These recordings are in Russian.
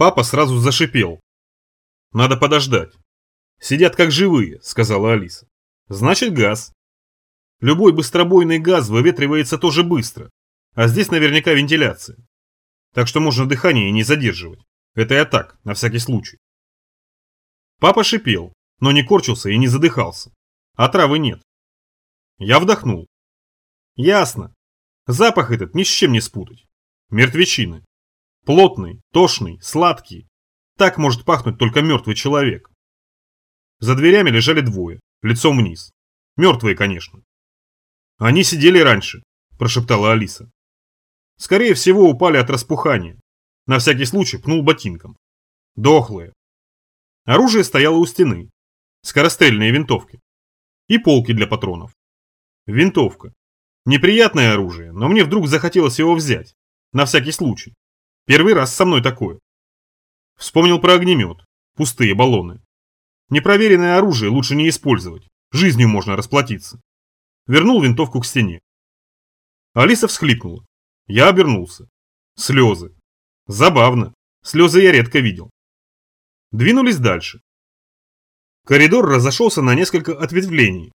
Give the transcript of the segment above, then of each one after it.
Папа сразу зашипел. Надо подождать. Сидят как живые, сказала Алиса. Значит газ. Любой быстробойный газ выветривается тоже быстро, а здесь наверняка вентиляция. Так что можно дыхание не задерживать. Это я так, на всякий случай. Папа шипел, но не корчился и не задыхался. А травы нет. Я вдохнул. Ясно. Запах этот ни с чем не спутать. Мертвечины. Плотный, тошный, сладкий. Так может пахнуть только мертвый человек. За дверями лежали двое, лицом вниз. Мертвые, конечно. Они сидели раньше, прошептала Алиса. Скорее всего, упали от распухания. На всякий случай пнул ботинком. Дохлые. Оружие стояло у стены. Скорострельные винтовки. И полки для патронов. Винтовка. Неприятное оружие, но мне вдруг захотелось его взять. На всякий случай. Первый раз со мной такое. Вспомнил про огнемет. Пустые баллоны. Непроверенное оружие лучше не использовать. Жизнью можно расплатиться. Вернул винтовку к стене. Алиса всхлипнула. Я обернулся. Слезы. Забавно. Слезы я редко видел. Двинулись дальше. Коридор разошелся на несколько ответвлений.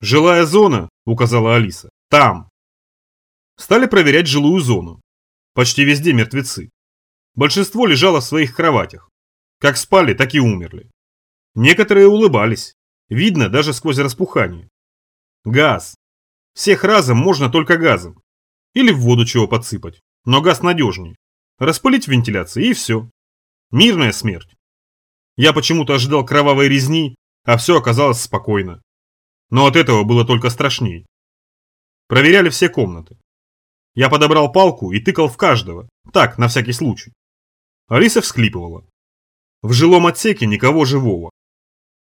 «Жилая зона», — указала Алиса. «Там». Стали проверять жилую зону. Почти везде мертвецы. Большинство лежало в своих кроватях. Как спали, так и умерли. Некоторые улыбались. Видно даже сквозь распухание. Газ. Всех разом можно только газом. Или в воду чего подсыпать. Но газ надежнее. Распылить в вентиляции и все. Мирная смерть. Я почему-то ожидал кровавой резни, а все оказалось спокойно. Но от этого было только страшней. Проверяли все комнаты. Я подобрал палку и тыкал в каждого, так, на всякий случай. Алиса всклипывала. В жилом отсеке никого живого.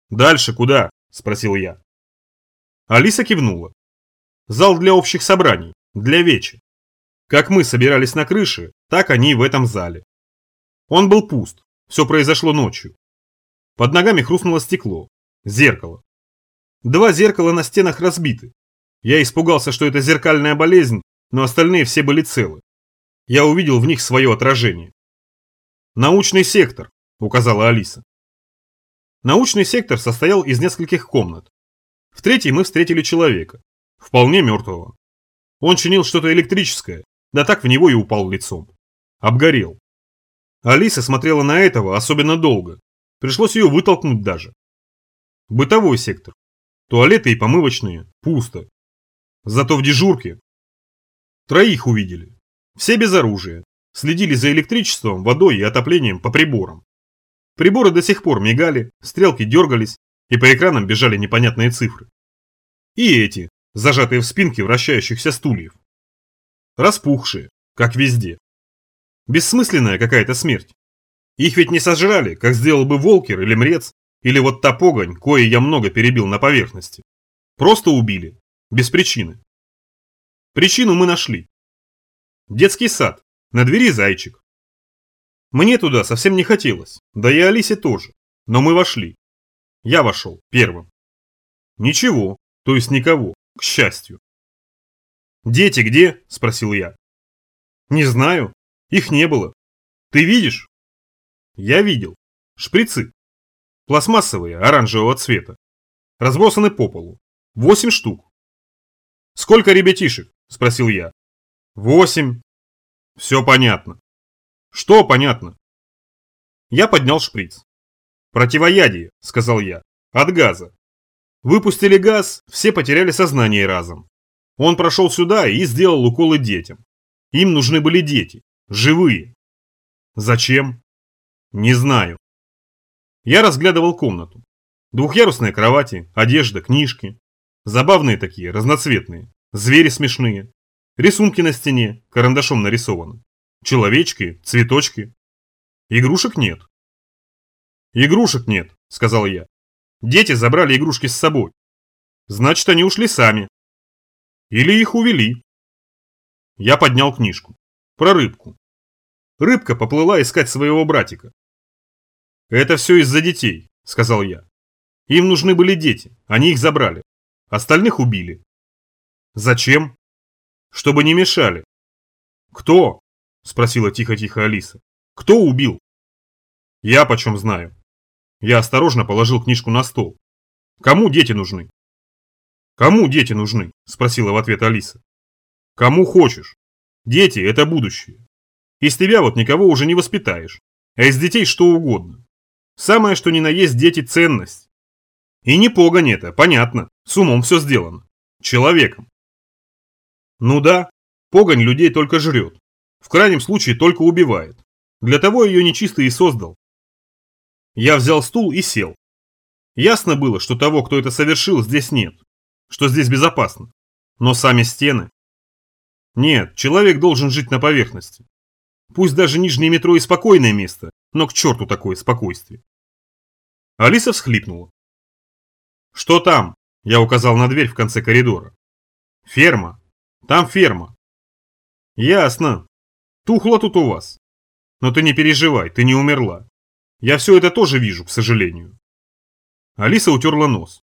«Дальше куда?» – спросил я. Алиса кивнула. «Зал для общих собраний, для вечи. Как мы собирались на крыше, так они и в этом зале. Он был пуст, все произошло ночью. Под ногами хрустнуло стекло, зеркало. Два зеркала на стенах разбиты. Я испугался, что это зеркальная болезнь, но остальные все были целы. Я увидел в них свое отражение. «Научный сектор», – указала Алиса. Научный сектор состоял из нескольких комнат. В третьей мы встретили человека, вполне мертвого. Он чинил что-то электрическое, да так в него и упал лицом. Обгорел. Алиса смотрела на этого особенно долго. Пришлось ее вытолкнуть даже. Бытовой сектор. Туалеты и помывочные. Пусто. Зато в дежурке Троих увидели. Все без оружия. Следили за электричеством, водой и отоплением по приборам. Приборы до сих пор мигали, стрелки дергались, и по экранам бежали непонятные цифры. И эти, зажатые в спинке вращающихся стульев. Распухшие, как везде. Бессмысленная какая-то смерть. Их ведь не сожрали, как сделал бы Волкер или Мрец, или вот та погонь, кое я много перебил на поверхности. Просто убили. Без причины. Причину мы нашли. Детский сад. На двери зайчик. Мне туда совсем не хотелось, да и Алисе тоже. Но мы вошли. Я вошел первым. Ничего, то есть никого, к счастью. «Дети где?» – спросил я. «Не знаю. Их не было. Ты видишь?» Я видел. Шприцы. Пластмассовые, оранжевого цвета. Разбросаны по полу. Восемь штук. Сколько ребятишек? – спросил я. «Восемь». «Все понятно». «Что понятно?» Я поднял шприц. «Противоядие», – сказал я. «От газа». Выпустили газ, все потеряли сознание разом. Он прошел сюда и сделал уколы детям. Им нужны были дети, живые. Зачем? Не знаю. Я разглядывал комнату. Двухъярусные кровати, одежда, книжки. Забавные такие, разноцветные. Звери смешные. Рисунки на стене, карандашом нарисованы. Человечки, цветочки. Игрушек нет. Игрушек нет, сказал я. Дети забрали игрушки с собой. Значит, они ушли сами. Или их увели. Я поднял книжку. Про рыбку. Рыбка поплыла искать своего братика. Это все из-за детей, сказал я. Им нужны были дети, они их забрали. Остальных убили. Зачем? Чтобы не мешали. Кто? Спросила тихо-тихо Алиса. Кто убил? Я почем знаю. Я осторожно положил книжку на стол. Кому дети нужны? Кому дети нужны? Спросила в ответ Алиса. Кому хочешь. Дети – это будущее. Из тебя вот никого уже не воспитаешь, а из детей что угодно. Самое, что ни на есть дети – ценность. И не погонь это, понятно, с умом все сделано. Человеком. Ну да, погонь людей только жрет. В крайнем случае только убивает. Для того ее нечисто и создал. Я взял стул и сел. Ясно было, что того, кто это совершил, здесь нет. Что здесь безопасно. Но сами стены... Нет, человек должен жить на поверхности. Пусть даже нижнее метро и спокойное место, но к черту такое спокойствие. Алиса всхлипнула. «Что там?» – я указал на дверь в конце коридора. «Ферма. Там ферма». «Ясно. Тухло тут у вас. Но ты не переживай, ты не умерла. Я все это тоже вижу, к сожалению». Алиса утерла нос.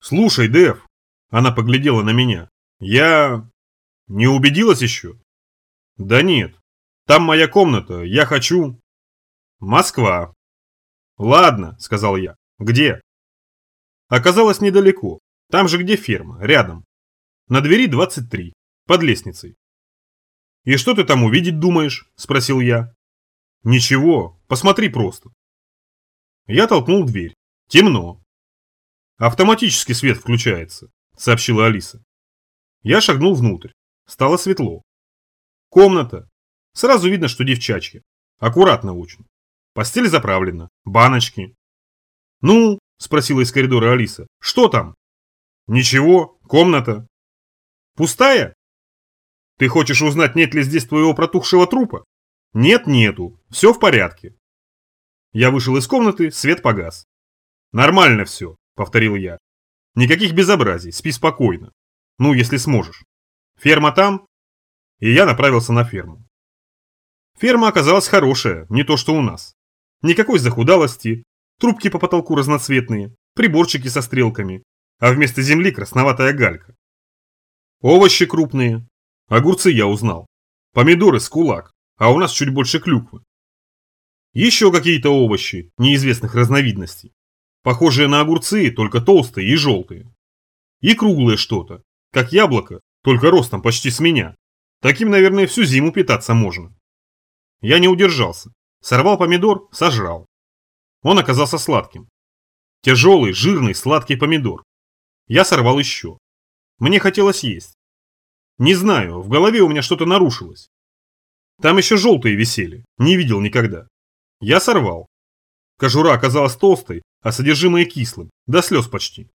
«Слушай, Дэв», – она поглядела на меня, – «я... не убедилась еще?» «Да нет. Там моя комната, я хочу...» «Москва». «Ладно», – сказал я. «Где?» Оказалось недалеко. Там же, где ферма, рядом. На двери 23, под лестницей. «И что ты там увидеть думаешь?» – спросил я. «Ничего, посмотри просто». Я толкнул дверь. Темно. Автоматический свет включается, сообщила Алиса. Я шагнул внутрь. Стало светло. Комната. Сразу видно, что девчачки. Аккуратно очень. Постель заправлена. Баночки. Ну, спросила из коридора Алиса. Что там? Ничего. Комната. Пустая? Ты хочешь узнать, нет ли здесь твоего протухшего трупа? Нет, нету. Все в порядке. Я вышел из комнаты, свет погас. «Нормально все», — повторил я. «Никаких безобразий, спи спокойно. Ну, если сможешь. Ферма там?» И я направился на ферму. Ферма оказалась хорошая, не то что у нас. Никакой захудалости, трубки по потолку разноцветные, приборчики со стрелками, а вместо земли красноватая галька. Овощи крупные. Огурцы я узнал. Помидоры с кулак, а у нас чуть больше клюквы. Еще какие-то овощи, неизвестных разновидностей. Похожие на огурцы, только толстые и желтые. И круглое что-то, как яблоко, только ростом почти с меня. Таким, наверное, всю зиму питаться можно. Я не удержался. Сорвал помидор, сожрал. Он оказался сладким. Тяжелый, жирный, сладкий помидор. Я сорвал еще. Мне хотелось есть. Не знаю, в голове у меня что-то нарушилось. Там еще желтые висели, не видел никогда. Я сорвал. Кожура оказалась толстой, а содержимое кислым, до слез почти.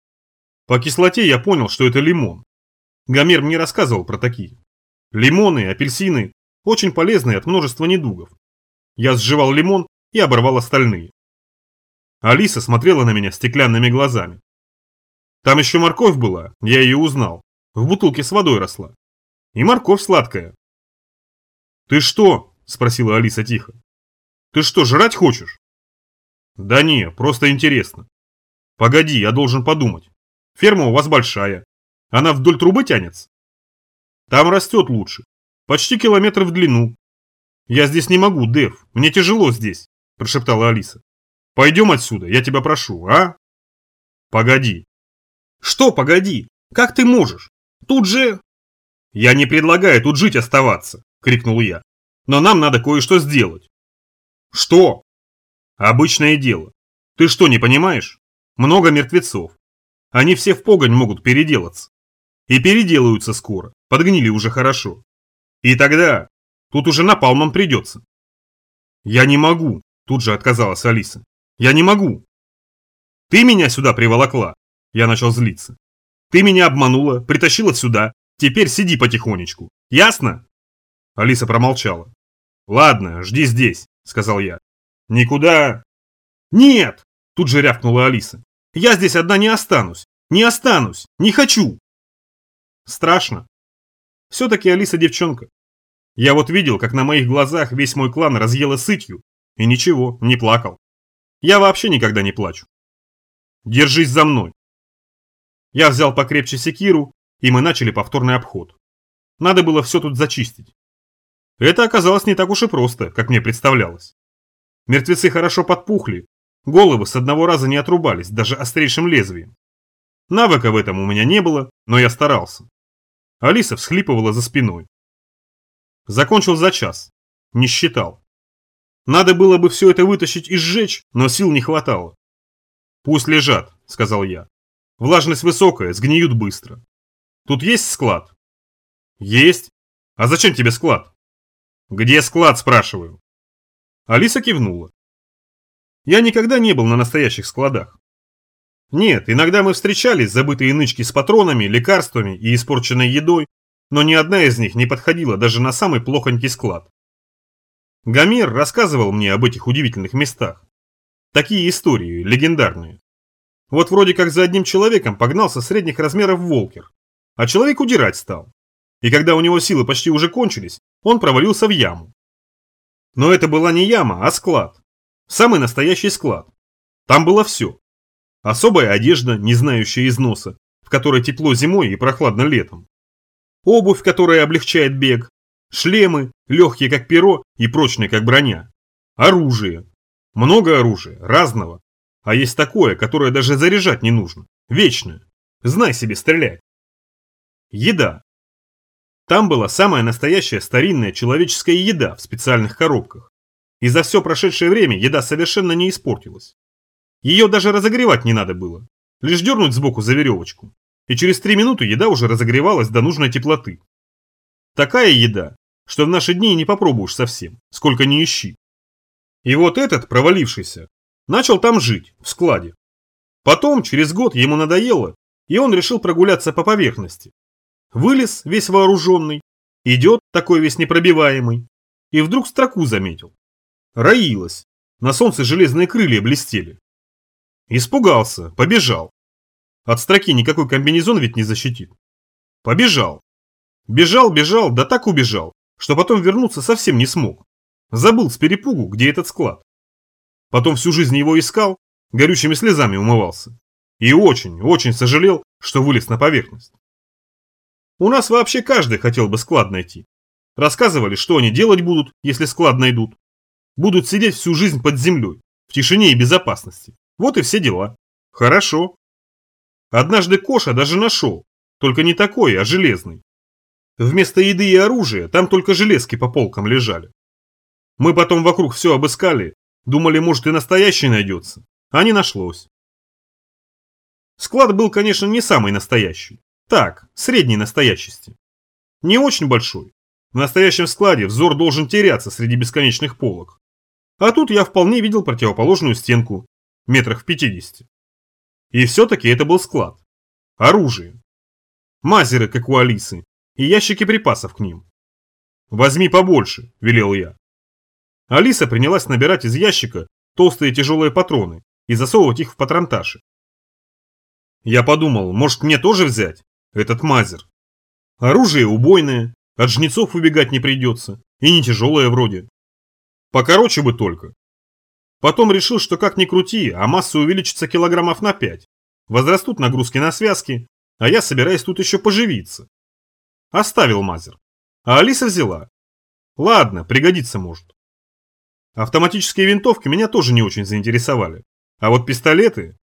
По кислоте я понял, что это лимон. Гомер мне рассказывал про такие. Лимоны, апельсины – очень полезные от множества недугов. Я сживал лимон и оборвал остальные. Алиса смотрела на меня стеклянными глазами. Там еще морковь была, я ее узнал. В бутылке с водой росла. И морковь сладкая. «Ты что?» – спросила Алиса тихо. «Ты что, жрать хочешь?» Да не, просто интересно. Погоди, я должен подумать. Ферма у вас большая. Она вдоль трубы тянется? Там растет лучше. Почти километр в длину. Я здесь не могу, Дэв. Мне тяжело здесь, прошептала Алиса. Пойдем отсюда, я тебя прошу, а? Погоди. Что погоди? Как ты можешь? Тут же... Я не предлагаю тут жить оставаться, крикнул я. Но нам надо кое-что сделать. Что? Обычное дело. Ты что, не понимаешь? Много мертвецов. Они все в погонь могут переделаться. И переделаются скоро, подгнили уже хорошо. И тогда тут уже напалмом придется. Я не могу, тут же отказалась Алиса. Я не могу. Ты меня сюда приволокла. Я начал злиться. Ты меня обманула, притащила сюда. Теперь сиди потихонечку. Ясно? Алиса промолчала. Ладно, жди здесь, сказал я. «Никуда...» «Нет!» – тут же рявкнула Алиса. «Я здесь одна не останусь! Не останусь! Не хочу!» Страшно. Все-таки Алиса девчонка. Я вот видел, как на моих глазах весь мой клан разъела сытью, и ничего, не плакал. Я вообще никогда не плачу. Держись за мной. Я взял покрепче секиру, и мы начали повторный обход. Надо было все тут зачистить. Это оказалось не так уж и просто, как мне представлялось. Мертвецы хорошо подпухли, головы с одного раза не отрубались, даже острейшим лезвием. Навыка в этом у меня не было, но я старался. Алиса всхлипывала за спиной. Закончил за час. Не считал. Надо было бы все это вытащить и сжечь, но сил не хватало. «Пусть лежат», — сказал я. «Влажность высокая, сгниют быстро. Тут есть склад?» «Есть. А зачем тебе склад?» «Где склад?» – спрашиваю. Алиса кивнула. Я никогда не был на настоящих складах. Нет, иногда мы встречались, забытые нычки с патронами, лекарствами и испорченной едой, но ни одна из них не подходила даже на самый плохонький склад. Гомер рассказывал мне об этих удивительных местах. Такие истории, легендарные. Вот вроде как за одним человеком погнался средних размеров волкер, а человек удирать стал. И когда у него силы почти уже кончились, он провалился в яму. Но это была не яма, а склад. Самый настоящий склад. Там было все. Особая одежда, не знающая износа, в которой тепло зимой и прохладно летом. Обувь, которая облегчает бег. Шлемы, легкие как перо и прочные как броня. Оружие. Много оружия, разного. А есть такое, которое даже заряжать не нужно. Вечное. Знай себе стрелять. Еда. Там была самая настоящая старинная человеческая еда в специальных коробках. И за все прошедшее время еда совершенно не испортилась. Ее даже разогревать не надо было. Лишь дернуть сбоку за веревочку. И через три минуты еда уже разогревалась до нужной теплоты. Такая еда, что в наши дни не попробуешь совсем, сколько ни ищи. И вот этот, провалившийся, начал там жить, в складе. Потом, через год, ему надоело, и он решил прогуляться по поверхности, Вылез весь вооруженный, идет такой весь непробиваемый, и вдруг строку заметил. Роилась, на солнце железные крылья блестели. Испугался, побежал. От строки никакой комбинезон ведь не защитит. Побежал. Бежал, бежал, да так убежал, что потом вернуться совсем не смог. Забыл с перепугу, где этот склад. Потом всю жизнь его искал, горючими слезами умывался. И очень, очень сожалел, что вылез на поверхность. У нас вообще каждый хотел бы склад найти. Рассказывали, что они делать будут, если склад найдут. Будут сидеть всю жизнь под землей, в тишине и безопасности. Вот и все дела. Хорошо. Однажды Коша даже нашел, только не такой, а железный. Вместо еды и оружия там только железки по полкам лежали. Мы потом вокруг все обыскали, думали, может и настоящий найдется, а не нашлось. Склад был, конечно, не самый настоящий. Так, средней настоящести. Не очень большой. В настоящем складе взор должен теряться среди бесконечных полок. А тут я вполне видел противоположную стенку, метрах в 50. И все-таки это был склад. Оружие. Мазеры, как у Алисы, и ящики припасов к ним. «Возьми побольше», – велел я. Алиса принялась набирать из ящика толстые тяжелые патроны и засовывать их в патронташи. Я подумал, может мне тоже взять? этот мазер. Оружие убойное, от жнецов убегать не придется, и не тяжелое вроде. Покороче бы только. Потом решил, что как ни крути, а масса увеличится килограммов на 5. Возрастут нагрузки на связки, а я собираюсь тут еще поживиться. Оставил мазер. А Алиса взяла. Ладно, пригодится может. Автоматические винтовки меня тоже не очень заинтересовали. А вот пистолеты...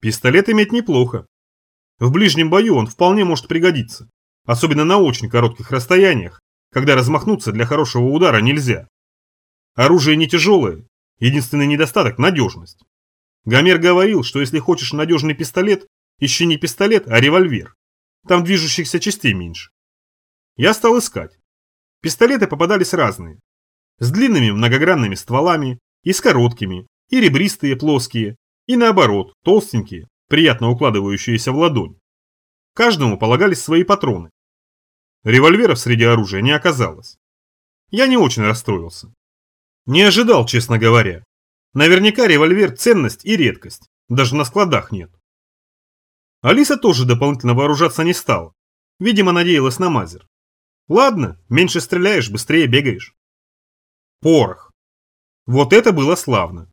Пистолет иметь неплохо. В ближнем бою он вполне может пригодиться, особенно на очень коротких расстояниях, когда размахнуться для хорошего удара нельзя. Оружие не тяжелое, единственный недостаток – надежность. Гомер говорил, что если хочешь надежный пистолет, ищи не пистолет, а револьвер. Там движущихся частей меньше. Я стал искать. Пистолеты попадались разные. С длинными многогранными стволами, и с короткими, и ребристые, плоские, и наоборот, толстенькие, приятно укладывающиеся в ладонь. Каждому полагались свои патроны. Револьверов среди оружия не оказалось. Я не очень расстроился. Не ожидал, честно говоря. Наверняка револьвер – ценность и редкость. Даже на складах нет. Алиса тоже дополнительно вооружаться не стала. Видимо, надеялась на мазер. Ладно, меньше стреляешь, быстрее бегаешь. Порох. Вот это было славно.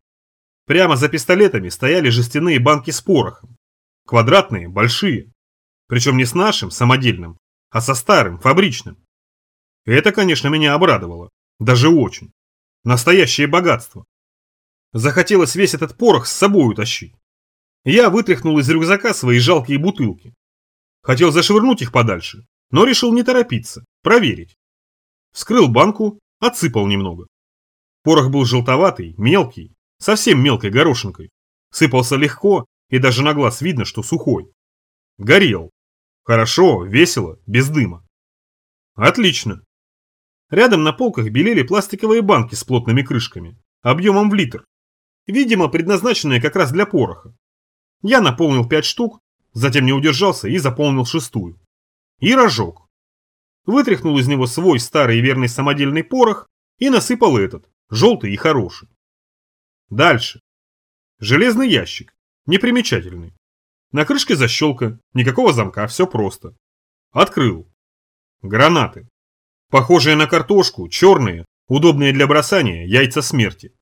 Прямо за пистолетами стояли жестяные банки с порохом. Квадратные, большие. Причем не с нашим, самодельным, а со старым, фабричным. это, конечно, меня обрадовало. Даже очень. Настоящее богатство. Захотелось весь этот порох с собой утащить. Я вытряхнул из рюкзака свои жалкие бутылки. Хотел зашвырнуть их подальше, но решил не торопиться, проверить. Вскрыл банку, отсыпал немного. Порох был желтоватый, мелкий, совсем мелкой горошинкой. Сыпался легко, и даже на глаз видно, что сухой. Горел. Хорошо, весело, без дыма. Отлично. Рядом на полках белели пластиковые банки с плотными крышками, объемом в литр. Видимо, предназначенные как раз для пороха. Я наполнил пять штук, затем не удержался и заполнил шестую. И разжег. Вытряхнул из него свой старый верный самодельный порох и насыпал этот, желтый и хороший. Дальше. Железный ящик, непримечательный. На крышке защелка, никакого замка, все просто. Открыл. Гранаты. Похожие на картошку, черные, удобные для бросания, яйца смерти.